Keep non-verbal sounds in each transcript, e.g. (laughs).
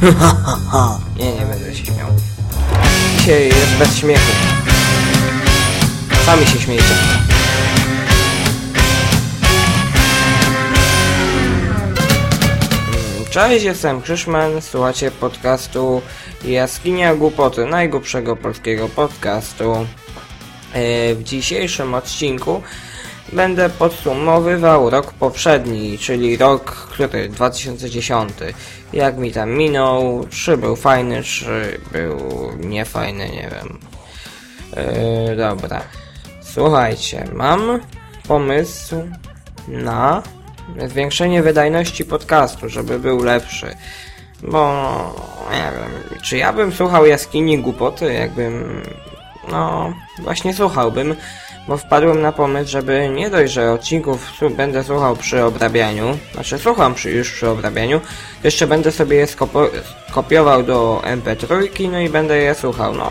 (laughs) nie, nie będę się śmiał. Dzisiaj jest bez śmiechu. Sami się śmiejcie. Cześć, jestem Krzyszman, słuchacie podcastu Jaskinia Głupoty, najgłupszego polskiego podcastu. E, w dzisiejszym odcinku będę podsumowywał rok poprzedni, czyli rok, który 2010. Jak mi tam minął, czy był fajny, czy był niefajny, nie wiem. E, dobra. Słuchajcie, mam pomysł na zwiększenie wydajności podcastu, żeby był lepszy. Bo, nie wiem, czy ja bym słuchał jaskini głupoty, jakbym, no, właśnie słuchałbym, bo wpadłem na pomysł, żeby nie dość, że odcinków będę słuchał przy obrabianiu, znaczy słucham przy, już przy obrabianiu, jeszcze będę sobie je skopiował do MP3, no i będę je słuchał, no,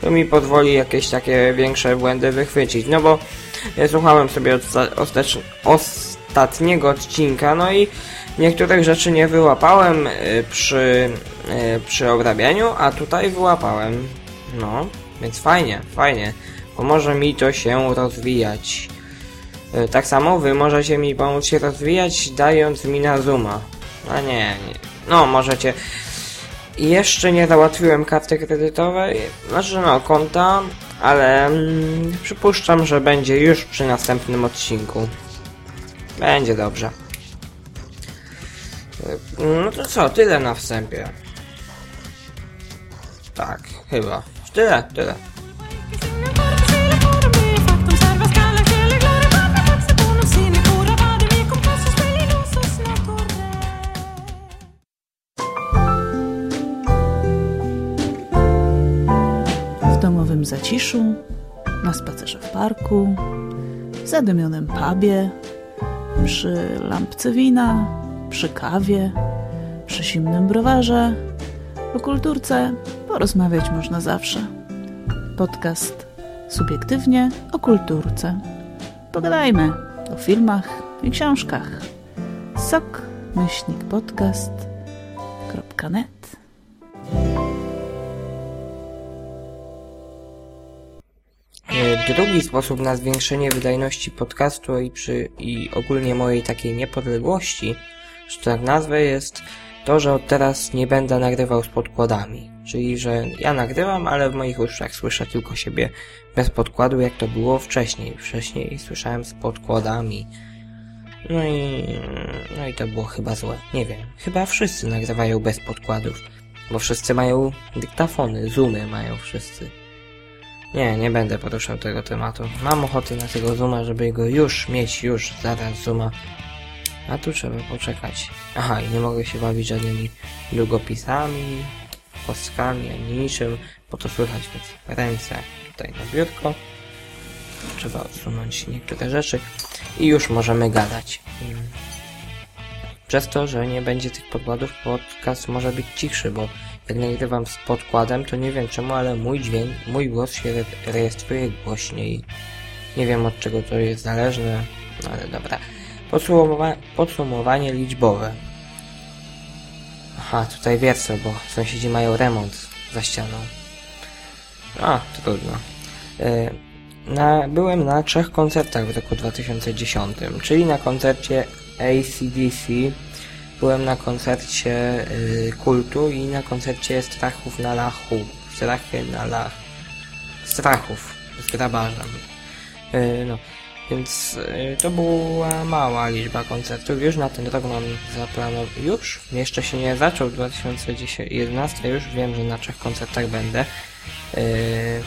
to mi pozwoli jakieś takie większe błędy wychwycić, no bo ja słuchałem sobie ostatniego odcinka, no i niektórych rzeczy nie wyłapałem y, przy, y, przy obrabianiu, a tutaj wyłapałem, no, więc fajnie, fajnie, pomoże mi to się rozwijać. Y, tak samo wy możecie mi pomóc się rozwijać, dając mi na Zooma. A nie, nie. no możecie jeszcze nie załatwiłem karty kredytowej, znaczy no konta, ale mm, przypuszczam, że będzie już przy następnym odcinku. Będzie dobrze. No to co, tyle na wstępie. Tak, chyba. Tyle, tyle. Zaciszu, na spacerze w parku, w zadymionym pubie, przy lampce wina, przy kawie, przy zimnym browarze. O kulturce porozmawiać można zawsze. Podcast subiektywnie o kulturce. Pogadajmy o filmach i książkach. sok myślnik podcast.net Drugi sposób na zwiększenie wydajności podcastu i, przy, i ogólnie mojej takiej niepodległości, że tak nazwę, jest to, że od teraz nie będę nagrywał z podkładami. Czyli, że ja nagrywam, ale w moich uszach słyszę tylko siebie bez podkładu, jak to było wcześniej. Wcześniej słyszałem z podkładami. No i, no i to było chyba złe. Nie wiem. Chyba wszyscy nagrywają bez podkładów. Bo wszyscy mają dyktafony, zoomy mają wszyscy. Nie, nie będę poruszał tego tematu. Mam ochotę na tego zooma, żeby go już mieć, już zaraz zooma. A tu trzeba poczekać. Aha, i nie mogę się bawić żadnymi długopisami, kostkami, ani niczym, bo to słychać, więc ręce tutaj na biurko. Trzeba odsunąć niektóre rzeczy i już możemy gadać. Hmm. Przez to, że nie będzie tych podkładów, podcast może być cichszy, bo jak nagrywam z podkładem, to nie wiem czemu, ale mój dźwięk, mój głos się re rejestruje głośniej. Nie wiem od czego to jest zależne, ale dobra. Podsumowa podsumowanie liczbowe. Aha, tutaj wiercę, bo sąsiedzi mają remont za ścianą. A, trudno. Yy, na, byłem na trzech koncertach w roku 2010, czyli na koncercie ACDC, byłem na koncercie y, kultu i na koncercie strachów na lachu. Strachy na lach. Strachów z grabarzem. Y, no. Więc y, to była mała liczba koncertów. Już na ten rok mam zaplanował. Już? Jeszcze się nie zaczął w 2011. Już wiem, że na trzech koncertach będę. Y,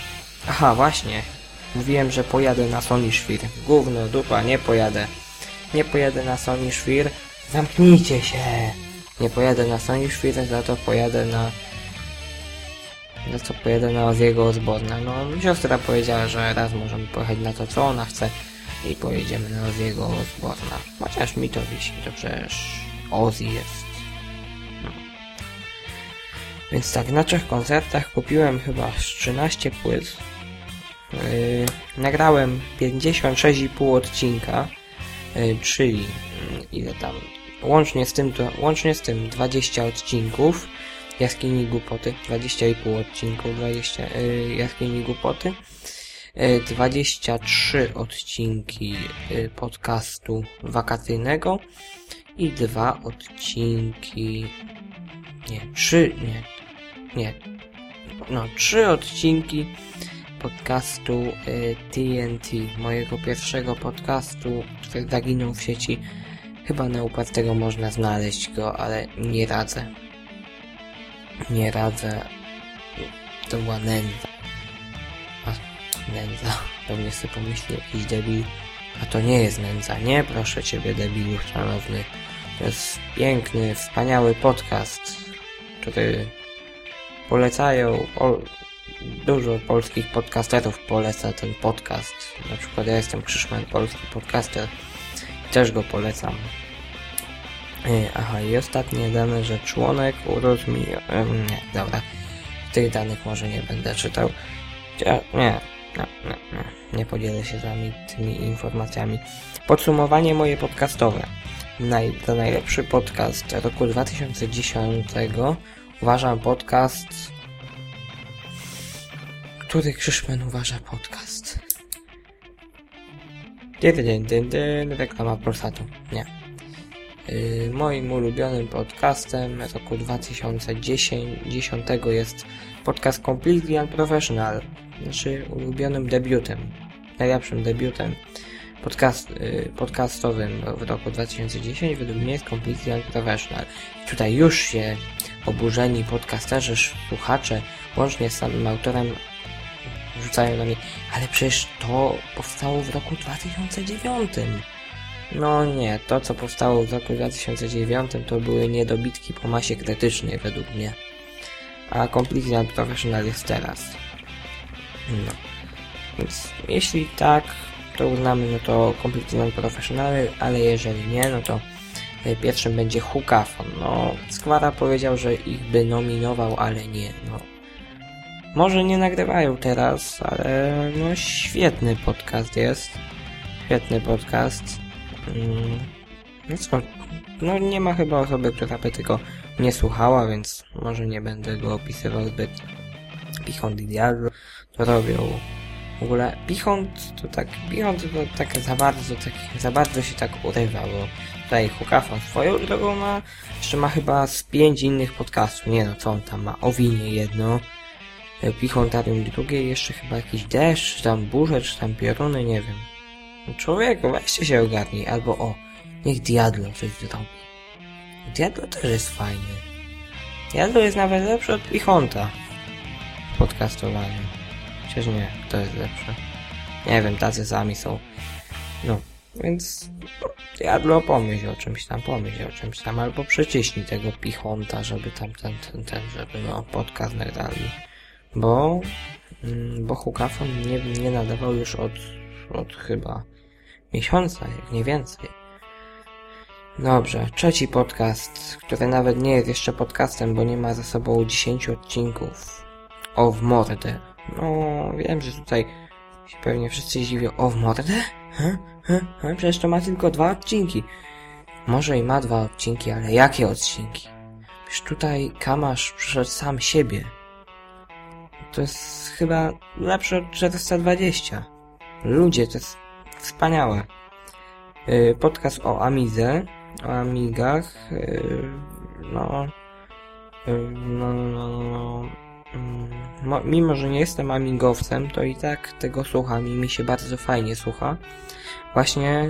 aha, właśnie. Mówiłem, że pojadę na Sony Świr. Gówno, dupa, nie pojadę. Nie pojadę na Sony Świr Zamknijcie się! Nie pojadę na Świrę, za to pojadę na... Za co pojadę na Oziego Osborna. No, siostra powiedziała, że raz możemy pojechać na to, co ona chce i pojedziemy na Oziego Osborna. Chociaż mi to wisi, to przecież Ozzy jest. No. Więc tak, na trzech koncertach kupiłem chyba 13 płyt. Yy, nagrałem 56,5 odcinka, yy, czyli yy, ile tam Łącznie z tym, to, łącznie z tym 20 odcinków. Jaskini Głupoty, 20,5 odcinków 20 y, Jaskini Głupoty, y, 23 odcinki y, podcastu wakacyjnego i dwa odcinki, nie, trzy, nie, nie, no, trzy odcinki podcastu y, TNT, mojego pierwszego podcastu, który zaginął w sieci. Chyba na upartego można znaleźć go, ale nie radzę. Nie radzę. To była nędza. A, nędza. Pewnie sobie pomyśli jakiś debil. A to nie jest nędza. Nie, proszę ciebie, debilu szanowny. To jest piękny, wspaniały podcast, który polecają, pol, dużo polskich podcasterów poleca ten podcast. Na przykład ja jestem Krzyszman, polski podcaster. Też go polecam. Yy, Aha, i ostatnie dane, że członek urósł mi... Nie, dobra. Tych danych może nie będę czytał. Nie, nie, nie. Nie podzielę się z wami tymi informacjami. Podsumowanie moje podcastowe. Naj, za najlepszy podcast roku 2010 uważam podcast który Krzyszman uważa podcast? Dyn, dyn, dyn, reklama Polsatu. Nie. Yy, moim ulubionym podcastem roku 2010 jest podcast Completely Unprofessional. Znaczy ulubionym debiutem. Najlepszym debiutem podcast, yy, podcastowym w roku 2010 według mnie jest Completely Unprofessional. Tutaj już się oburzeni podcasterzy, słuchacze, łącznie z samym autorem rzucają na mnie, ale przecież to powstało w roku 2009. No nie, to co powstało w roku 2009 to były niedobitki po masie krytycznej według mnie. A Completely Unprofessional jest teraz. No. Więc jeśli tak, to uznamy, no to Completely Unprofessional, ale jeżeli nie, no to y, pierwszym będzie Hukafon. No, Skwara powiedział, że ich by nominował, ale nie, no. Może nie nagrywają teraz, ale no świetny podcast jest. Świetny podcast. Mm, No co, no nie ma chyba osoby, która by tego nie słuchała, więc może nie będę go opisywał zbyt. Pichont i Diablo to robią. W ogóle Pichont to tak, Pichont to tak za bardzo, tak, za bardzo się tak urywa, bo tutaj Hukafon swoją drogą ma, jeszcze ma chyba z pięć innych podcastów, nie no co on tam ma, o winie jedno, Pichontarium drugie, jeszcze chyba jakiś deszcz, czy tam burze, czy tam pioruny, nie wiem. Człowieku, weźcie się ogarnij, albo o, niech Diablo coś zrobi. Diablo też jest fajny. Diablo jest nawet lepszy od Pichonta w podcastowaniu. Chociaż nie, kto jest lepszy. Nie wiem, tacy sami są. No, więc Diablo pomyśl o czymś tam, pomyśl o czymś tam, albo przyciśnij tego Pichonta, żeby tam ten, ten, ten, żeby no, podcast nagrali. Bo, mm, bo Hukafon nie, nie nadawał już od, od chyba miesiąca, jak nie więcej. Dobrze, trzeci podcast, który nawet nie jest jeszcze podcastem, bo nie ma za sobą 10 odcinków. O w mordę. No, wiem, że tutaj się pewnie wszyscy dziwią. O w mordę? He? He? Przecież to ma tylko dwa odcinki. Może i ma dwa odcinki, ale jakie odcinki? Przecież tutaj Kamasz przyszedł sam siebie. To jest chyba lepsze od 420. Ludzie, to jest wspaniałe. Yy, Podcast o Amidze, o Amigach, yy, no, yy, no, no, no, no. Mo- Mimo, że nie jestem amigowcem, to i tak tego słucham i mi się bardzo fajnie słucha. Właśnie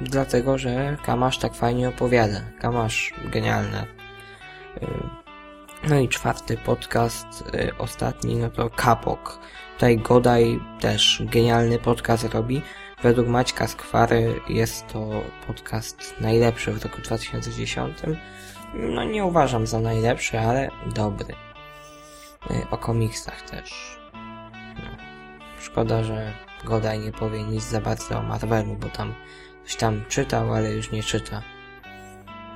dlatego, że Kamasz tak fajnie opowiada. Kamasz genialny. No i czwarty podcast, y, ostatni, no to Kapok. Tutaj Godaj też genialny podcast robi. Według Maćka Skwary jest to podcast najlepszy w roku 2010. No nie uważam za najlepszy, ale dobry. Y, O komiksach też. No. Szkoda, że Godaj nie powie nic za bardzo o Marvelu, bo tam coś tam czytał, ale już nie czyta.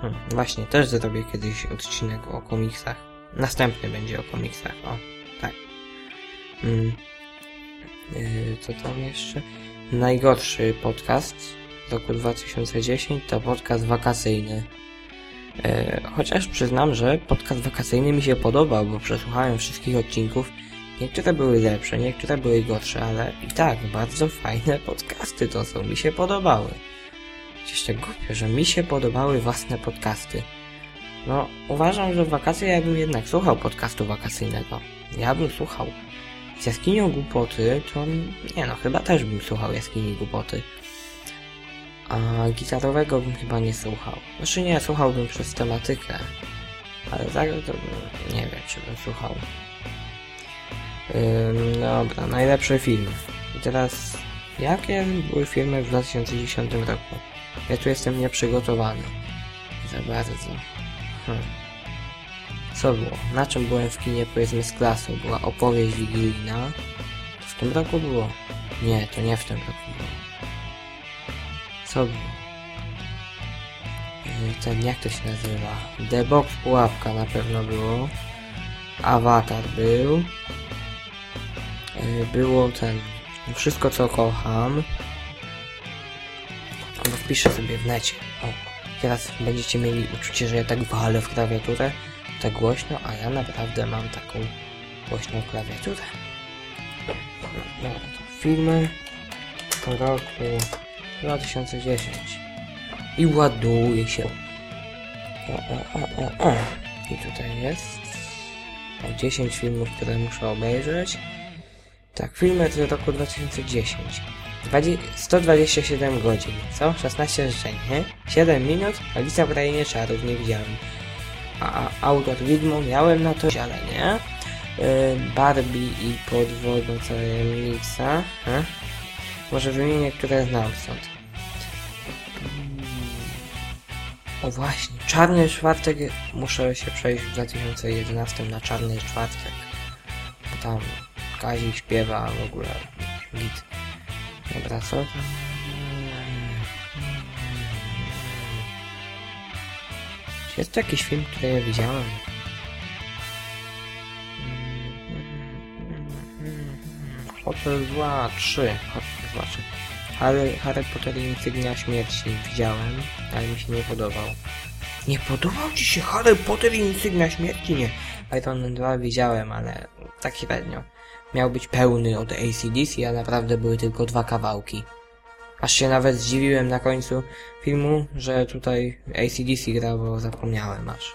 Hmm, właśnie, też zrobię kiedyś odcinek o komiksach. Następny będzie o komiksach, o, tak. Mm. Yy, co tam jeszcze? Najgorszy podcast roku 2010 to podcast wakacyjny. E, chociaż przyznam, że podcast wakacyjny mi się podobał, bo przesłuchałem wszystkich odcinków. Niektóre były lepsze, niektóre były gorsze, ale i tak bardzo fajne podcasty to są. Mi się podobały. Jeszcze głupio, że mi się podobały własne podcasty. No, uważam, że w wakacje ja bym jednak słuchał podcastu wakacyjnego. Ja bym słuchał. Z jaskinią głupoty to... Nie no, chyba też bym słuchał jaskini głupoty. A gitarowego bym chyba nie słuchał. Znaczy nie, słuchałbym przez tematykę. Ale tak to nie wiem, czy bym słuchał. Ym, dobra, najlepszy film. I teraz, jakie były filmy w 2010 roku? Ja tu jestem nieprzygotowany. Za bardzo. Hmm. Co było? Na czym byłem w kinie powiedzmy z klasą? Była opowieść wigilijna. To w tym roku było? Nie, to nie w tym roku było. Co było? Yy, Ten, jak to się nazywa? The Box Pułapka na pewno było. Avatar był. Yy, Było ten... Wszystko co kocham. Wpiszę sobie w necie. O, teraz będziecie mieli uczucie, że ja tak walę w klawiaturę, tak głośno, a ja naprawdę mam taką głośną klawiaturę. No, to filmy po roku 2010. I ładuje się. O, o, o, o, o. I tutaj jest o 10 filmów, które muszę obejrzeć. Tak, filmy z roku 2010. 20, 127 godzin, co? 16 życzeń, nie? 7 minut, Alicja w Krainie Czarów nie widziałem. A, a autor widmo miałem na to, ale nie. Yy, Barbie i podwodna tajemnica. Hm? Może wymienię, które znam stąd. Mm. O właśnie, Czarny Czwartek, muszę się przejść w 2011 na Czarny Czwartek. Bo tam Kazik śpiewa w ogóle git. Tam? Czy jest to jakiś film, który ja widziałem? Hotel Zła 3. Hotel Zła 3. Harry, Harry Potter i Insygnia Śmierci widziałem, ale mi się nie podobał. Nie podobał Ci się Harry Potter i Insygnia Śmierci? Nie. Man 2 widziałem, ale tak średnio. Miał być pełny od ACDC, a naprawdę były tylko dwa kawałki. Aż się nawet zdziwiłem na końcu filmu, że tutaj ACDC gra, bo zapomniałem aż.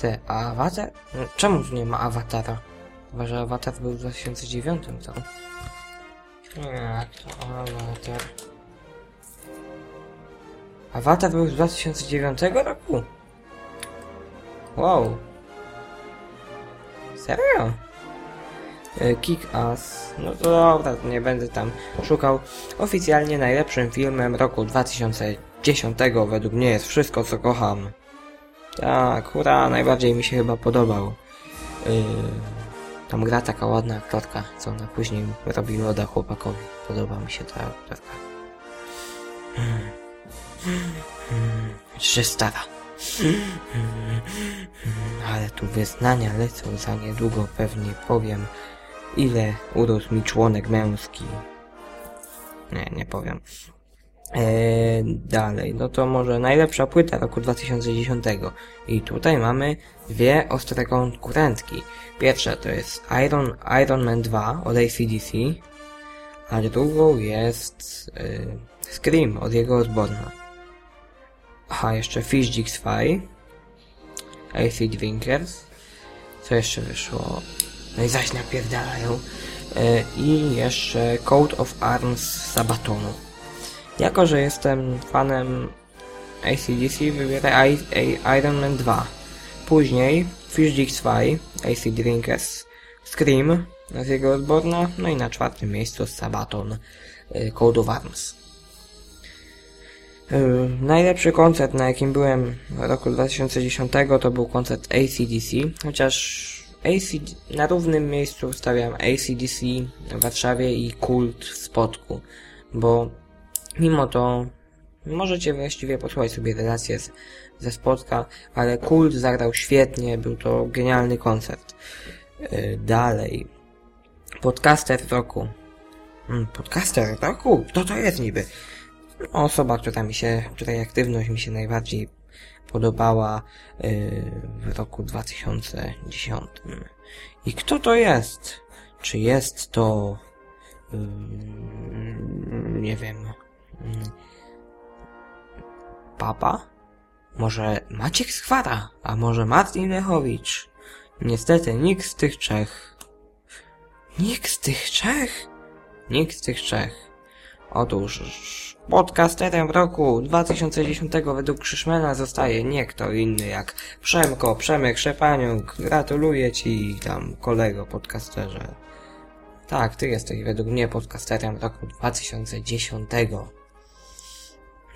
Te, a Avatar? No, czemu tu nie ma Awatara? Chyba, że Avatar był w 2009, co? Jak to Avatar? Avatar był z 2009 roku? Wow. Serio? E, Kick Ass. No to dobra, to nie będę tam szukał. Oficjalnie najlepszym filmem roku 2010 według mnie jest Wszystko co kocham. Tak, hura, najbardziej mi się chyba podobał. Yy, tam gra taka ładna aktorka, co ona później robi loda chłopakowi. Podoba mi się ta aktorka. Hmm. Hmm. Ale tu wyznania lecą za niedługo, pewnie powiem, ile urósł mi członek męski. Nie, nie powiem. Eee, dalej, no to może najlepsza płyta roku 2010. I tutaj mamy dwie ostre konkurentki. Pierwsza to jest Iron, Iron Man 2 od ACDC, a drugą jest yy, Scream od jego Osborna. Aha, jeszcze Fish Jigs Fly, AC Drinkers, co jeszcze wyszło? No i zaś napierdalają. Yy, I jeszcze Code of Arms Sabatonu. Jako, że jestem fanem ACDC, wybierę I, I, Iron Man 2. Później Fish Dicks 2, AC Drinkers, Scream z jego odborna, no i na czwartym miejscu Sabaton, y, Code of Arms. Najlepszy koncert, na jakim byłem w roku 2010 to był koncert ACDC, chociaż AC, na równym miejscu stawiam ACDC w Warszawie i Kult w Spodku, bo Mimo to możecie właściwie posłuchać sobie relacje z, ze spotka, ale Kult zagrał świetnie, był to genialny koncert. Yy, dalej. Podcaster roku. Mm, podcaster roku? Kto to jest niby? Osoba, która mi się, której aktywność mi się najbardziej podobała yy, w roku 2010. I kto to jest? Czy jest to... Yy, nie wiem... Yy, papa? Może Maciek Skwara? A może Martin Lechowicz? Niestety nikt z tych trzech. Nikt z tych trzech? Nikt z tych trzech. Otóż podcasterem roku 2010 według Krzyszmena zostaje nie kto inny jak Przemko, Przemek Szepaniuk. Gratuluję ci tam kolego podcasterze. Tak, ty jesteś według mnie podcasterem roku 2010.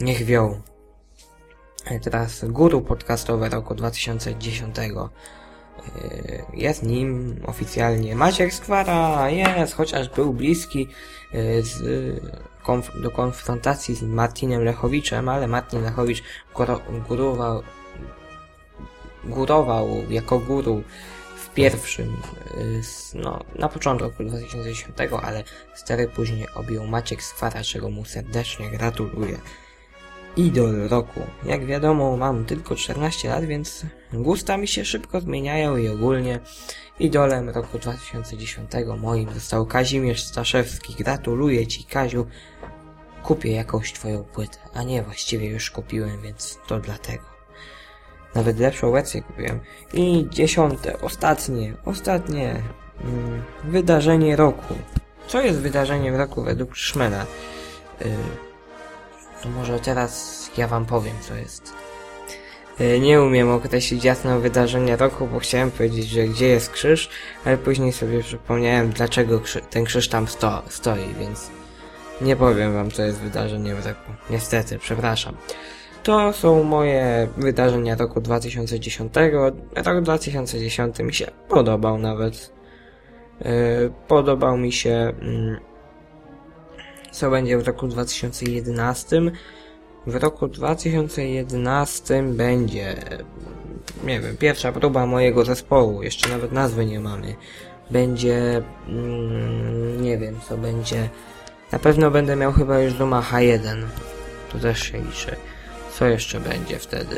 Niech wioł. Teraz guru podcastowe roku 2010. Y, jest nim oficjalnie Maciek Skwara, jest, chociaż był bliski y, z, konf do konfrontacji z Martinem Lechowiczem, ale Martin Lechowicz górował, górował jako guru w pierwszym, y, no, na początku roku 2010, ale stary później objął Maciek Skwara, czego mu serdecznie gratuluję. Idol roku. Jak wiadomo, mam tylko 14 lat, więc gusta mi się szybko zmieniają i ogólnie idolem roku 2010 moim został Kazimierz Staszewski. Gratuluję Ci, Kaziu. Kupię jakąś Twoją płytę, a nie, właściwie już kupiłem, więc to dlatego. Nawet lepszą wersję kupiłem. I dziesiąte, ostatnie, ostatnie mm, wydarzenie roku. Co jest wydarzeniem roku według Szmena? Yy, to może teraz ja wam powiem, co jest. E, nie umiem określić jasno wydarzenia roku, bo chciałem powiedzieć, że gdzie jest krzyż, ale później sobie przypomniałem, dlaczego ten krzyż tam sto stoi, więc nie powiem wam, co jest wydarzeniem roku. Niestety, przepraszam. To są moje wydarzenia roku 2010. Rok 2010 mi się podobał nawet. Yy, podobał mi się... Yy, co będzie w roku 2011. W roku 2011 będzie, nie wiem, pierwsza próba mojego zespołu, jeszcze nawet nazwy nie mamy. Będzie, mm, nie wiem co będzie. Na pewno będę miał chyba już Zuma H1. To też się liczy. Co jeszcze będzie wtedy?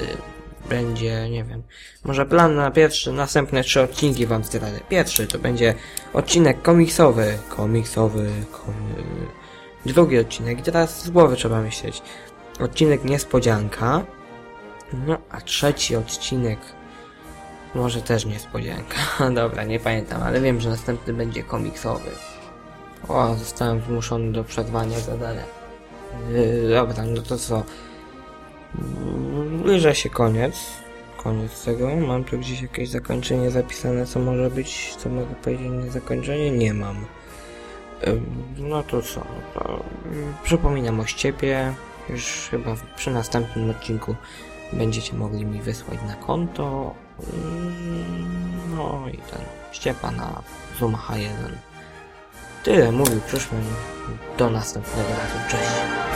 Będzie, nie wiem, może plan na pierwszy, następne trzy odcinki wam zdradzę. Pierwszy to będzie odcinek komiksowy, komiksowy, komi drugi odcinek i teraz z głowy trzeba myśleć. Odcinek niespodzianka. No, a trzeci odcinek może też niespodzianka. (laughs) Dobra, nie pamiętam, ale wiem, że następny będzie komiksowy. O, zostałem zmuszony do przerwania zadania. Yy, dobra, no to co? Bliża się koniec. Koniec tego. Mam tu gdzieś jakieś zakończenie zapisane, co może być, co mogę powiedzieć na zakończenie? Nie mam. No to co? To przypominam o ściepie. Już chyba przy następnym odcinku będziecie mogli mi wysłać na konto. No i ten ściepa na Zoom H1. Tyle mówił przyszłym. Do następnego razu. Cześć.